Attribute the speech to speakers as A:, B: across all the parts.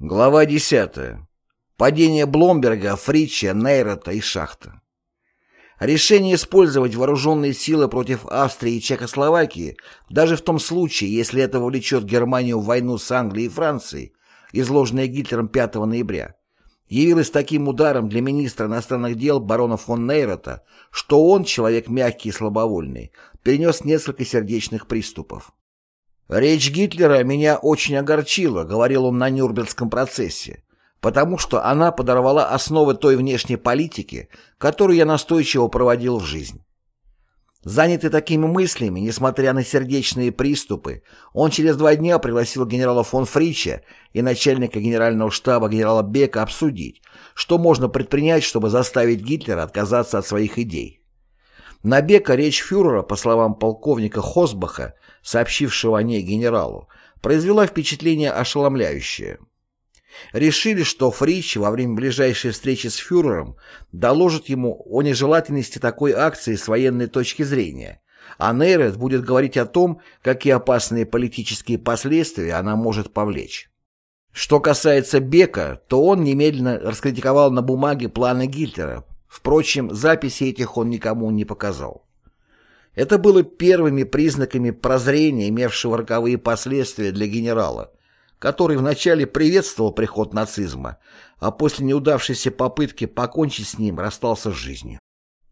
A: Глава 10. Падение Бломберга, Фрича, Нейрота и Шахта. Решение использовать вооруженные силы против Австрии и Чехословакии, даже в том случае, если это вовлечет Германию в войну с Англией и Францией, изложенное Гитлером 5 ноября, явилось таким ударом для министра иностранных дел барона фон Нейрота, что он, человек мягкий и слабовольный, перенес несколько сердечных приступов. «Речь Гитлера меня очень огорчила», — говорил он на Нюрнбергском процессе, «потому что она подорвала основы той внешней политики, которую я настойчиво проводил в жизнь». Занятый такими мыслями, несмотря на сердечные приступы, он через два дня пригласил генерала фон Фрича и начальника генерального штаба генерала Бека обсудить, что можно предпринять, чтобы заставить Гитлера отказаться от своих идей. На Бека речь фюрера, по словам полковника Хосбаха, сообщившего о ней генералу, произвела впечатление ошеломляющее. Решили, что Фрич во время ближайшей встречи с фюрером доложит ему о нежелательности такой акции с военной точки зрения, а Нейрет будет говорить о том, какие опасные политические последствия она может повлечь. Что касается Бека, то он немедленно раскритиковал на бумаге планы Гитлера, впрочем, записи этих он никому не показал. Это было первыми признаками прозрения, имевшего роковые последствия для генерала, который вначале приветствовал приход нацизма, а после неудавшейся попытки покончить с ним расстался с жизнью.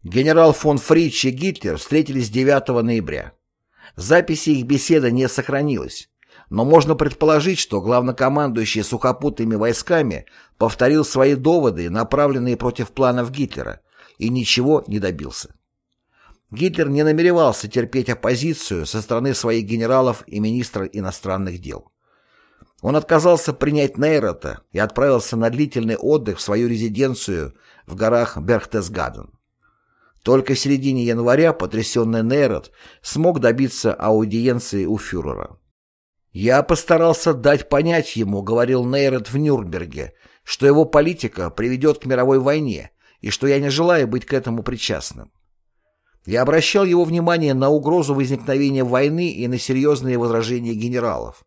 A: Генерал фон Фрич и Гитлер встретились 9 ноября. Записи их беседы не сохранилось, но можно предположить, что главнокомандующий сухопутными войсками повторил свои доводы, направленные против планов Гитлера, и ничего не добился. Гитлер не намеревался терпеть оппозицию со стороны своих генералов и министра иностранных дел. Он отказался принять Нейрота и отправился на длительный отдых в свою резиденцию в горах Берхтесгаден. Только в середине января потрясенный Нейрот смог добиться аудиенции у фюрера. «Я постарался дать понять ему, — говорил Нейрот в Нюрнберге, — что его политика приведет к мировой войне и что я не желаю быть к этому причастным. Я обращал его внимание на угрозу возникновения войны и на серьезные возражения генералов.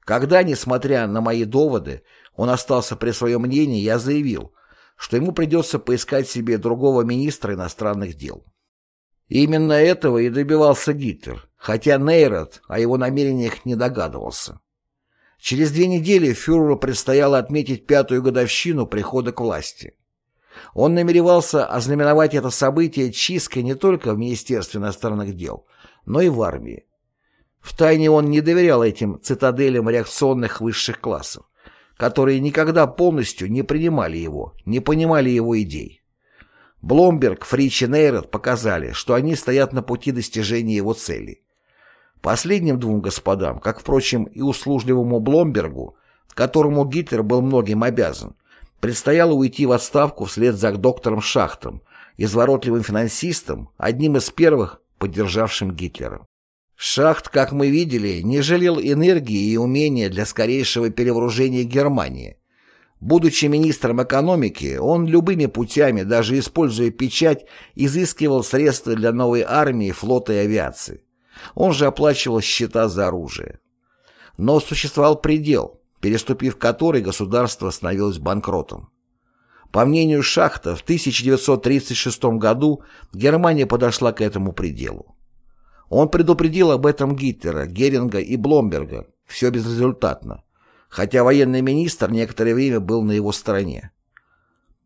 A: Когда, несмотря на мои доводы, он остался при своем мнении, я заявил, что ему придется поискать себе другого министра иностранных дел. Именно этого и добивался Гитлер, хотя Нейрот о его намерениях не догадывался. Через две недели фюреру предстояло отметить пятую годовщину прихода к власти. Он намеревался ознаменовать это событие чисткой не только в Министерстве иностранных дел, но и в армии. Втайне он не доверял этим цитаделям реакционных высших классов, которые никогда полностью не принимали его, не понимали его идей. Бломберг, Фрич и Нейрот показали, что они стоят на пути достижения его целей. Последним двум господам, как, впрочем, и услужливому Бломбергу, которому Гитлер был многим обязан, Предстояло уйти в отставку вслед за доктором Шахтом, изворотливым финансистом, одним из первых, поддержавшим Гитлера. Шахт, как мы видели, не жалел энергии и умения для скорейшего перевооружения Германии. Будучи министром экономики, он любыми путями, даже используя печать, изыскивал средства для новой армии, флота и авиации. Он же оплачивал счета за оружие. Но существовал предел, переступив который государство становилось банкротом. По мнению Шахта, в 1936 году Германия подошла к этому пределу. Он предупредил об этом Гитлера, Геринга и Бломберга, все безрезультатно, хотя военный министр некоторое время был на его стороне.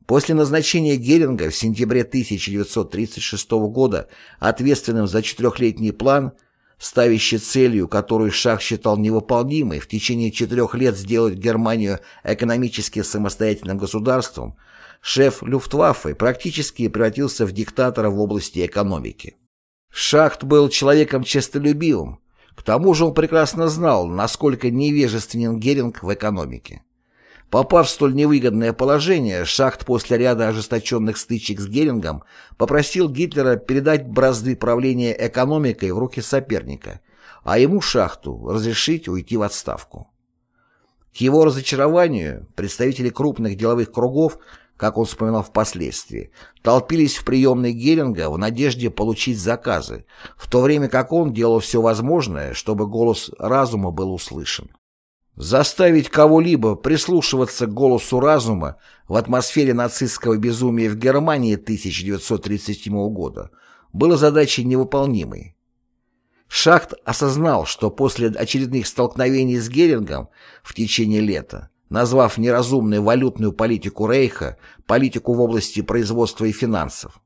A: После назначения Геринга в сентябре 1936 года ответственным за четырехлетний план – ставящий целью, которую Шах считал невыполнимой, в течение четырех лет сделать Германию экономически самостоятельным государством, шеф Люфтваффе практически превратился в диктатора в области экономики. Шахт был человеком честолюбивым, к тому же он прекрасно знал, насколько невежественен Геринг в экономике. Попав в столь невыгодное положение, Шахт после ряда ожесточенных стычек с Герингом попросил Гитлера передать бразды правления экономикой в руки соперника, а ему, Шахту, разрешить уйти в отставку. К его разочарованию представители крупных деловых кругов, как он вспоминал впоследствии, толпились в приемной Геринга в надежде получить заказы, в то время как он делал все возможное, чтобы голос разума был услышан. Заставить кого-либо прислушиваться к голосу разума в атмосфере нацистского безумия в Германии 1937 года было задачей невыполнимой. Шахт осознал, что после очередных столкновений с Герингом в течение лета, назвав неразумной валютную политику Рейха политику в области производства и финансов,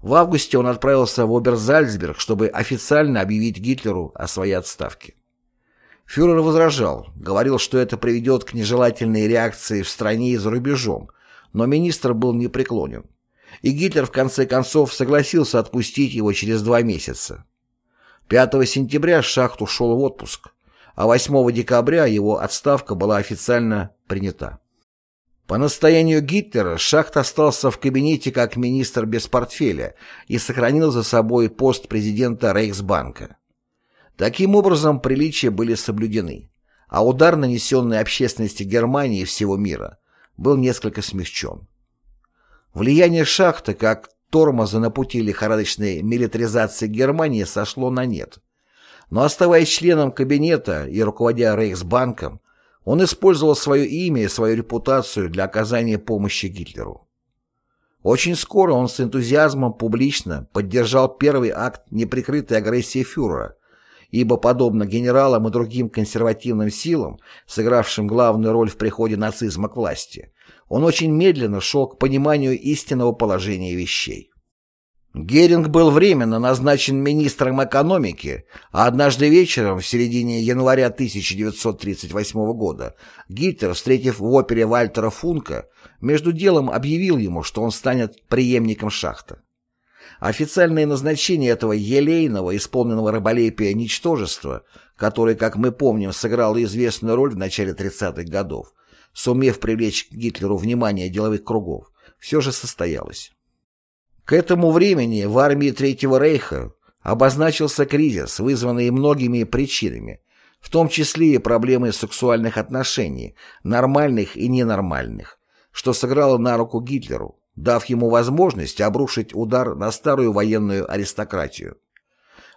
A: в августе он отправился в Оберзальцберг, чтобы официально объявить Гитлеру о своей отставке. Фюрер возражал, говорил, что это приведет к нежелательной реакции в стране и за рубежом, но министр был непреклонен. И Гитлер в конце концов согласился отпустить его через два месяца. 5 сентября Шахт ушел в отпуск, а 8 декабря его отставка была официально принята. По настоянию Гитлера Шахт остался в кабинете как министр без портфеля и сохранил за собой пост президента Рейхсбанка. Таким образом, приличия были соблюдены, а удар, нанесенный общественности Германии и всего мира, был несколько смягчен. Влияние Шахта как тормоза на пути лихорадочной милитаризации Германии сошло на нет. Но оставаясь членом кабинета и руководя Рейхсбанком, он использовал свое имя и свою репутацию для оказания помощи Гитлеру. Очень скоро он с энтузиазмом публично поддержал первый акт неприкрытой агрессии фюрера, ибо, подобно генералам и другим консервативным силам, сыгравшим главную роль в приходе нацизма к власти, он очень медленно шел к пониманию истинного положения вещей. Геринг был временно назначен министром экономики, а однажды вечером, в середине января 1938 года, Гитлер, встретив в опере Вальтера Функа, между делом объявил ему, что он станет преемником Шахта. Официальное назначение этого елейного, исполненного раболепия ничтожества, которое, как мы помним, сыграло известную роль в начале 30-х годов, сумев привлечь к Гитлеру внимание деловых кругов, все же состоялось. К этому времени в армии Третьего Рейха обозначился кризис, вызванный многими причинами, в том числе и проблемы сексуальных отношений, нормальных и ненормальных, что сыграло на руку Гитлеру, дав ему возможность обрушить удар на старую военную аристократию.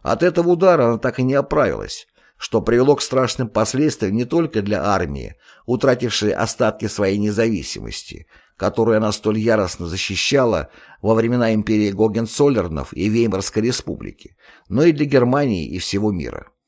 A: От этого удара она так и не оправилась, что привело к страшным последствиям не только для армии, утратившей остатки своей независимости, которую она столь яростно защищала во времена империи Гогенцоллернов и Веймарской республики, но и для Германии и всего мира.